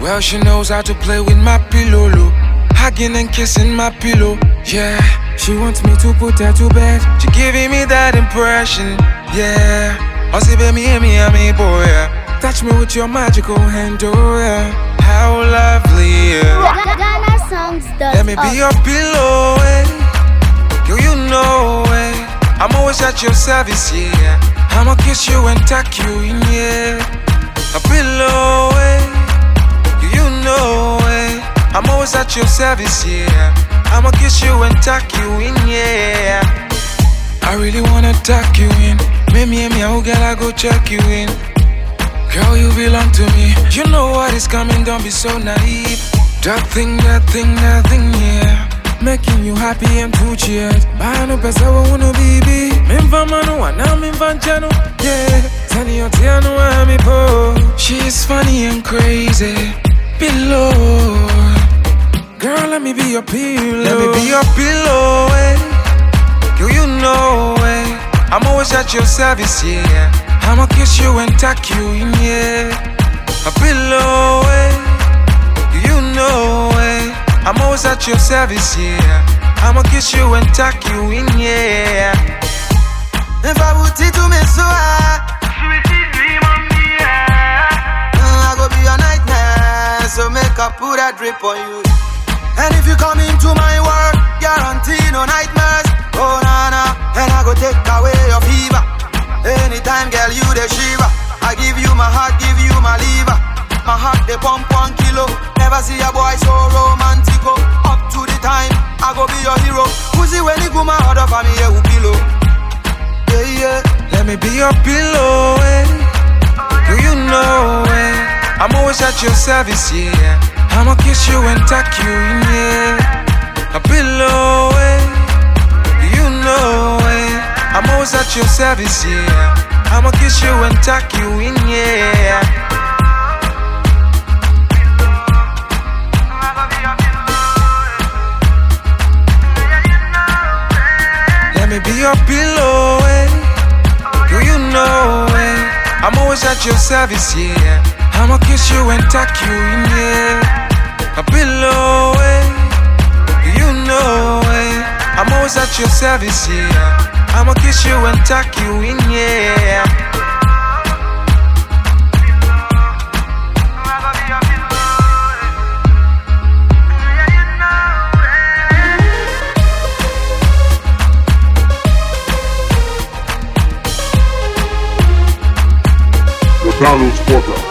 Well, she knows how to play with my pillow, lo. Hugging and kissing my pillow, yeah. She wants me to put her to bed. She giving me that impression, yeah. I say, baby, me, me, me, boy, yeah. Touch me with your magical hand, oh, yeah. How lovely, yeah. Let me be your pillow, eh. Girl, you know, eh. I'm always at your service, yeah. I'ma kiss you and tuck you in, yeah. A pillow, eh. I'm always at your service, yeah. I'ma kiss you and tuck you in, yeah. I really wanna tuck you in. Maybe me, me, oh girl, I go check you in. Girl, you belong to me. You know what is coming, don't be so naive. That thing, that thing, that thing, yeah. Making you happy and too cheered. Bano pesa wa uno bibi. Mimva manu wana mimva njano. Yeah. Tani yote anu wa mi po. She's funny and crazy. Below. Girl, let me be your pillow. Let me be your pillow, eh. Girl, you know, eh. I'm always at your service, yeah. I'ma kiss you and tuck you in, yeah. A pillow, eh. You know, eh. I'm always at your service, yeah. I'ma kiss you and tuck you in, yeah. If I would see to me so high, I go be your nightmare. So make I put a drip on you. And if you come into my world, guarantee no nightmares. Oh na na, and I go take away your fever. Anytime, girl, you the shiver. I give you my heart, give you my liver. My heart they pump one kilo. Never see a boy so romantico. Up to the time, I go be your hero. Pussy when you go my for me, yeah, pillow. Yeah, yeah. Let me be your pillow, eh. Do you know, eh? I'm always at your service, yeah. I'ma kiss you and tuck you in, yeah. A pillow, eh. You know, eh? I'm always at your service, yeah. I'ma kiss you and tuck you in, yeah. Let me be your pillow, eh? Do you know, eh? I'm always at your service, yeah. I'ma kiss you and tuck you in, yeah. Always at your service, yeah. I'ma kiss you and tuck you in, yeah. Downloads Portal.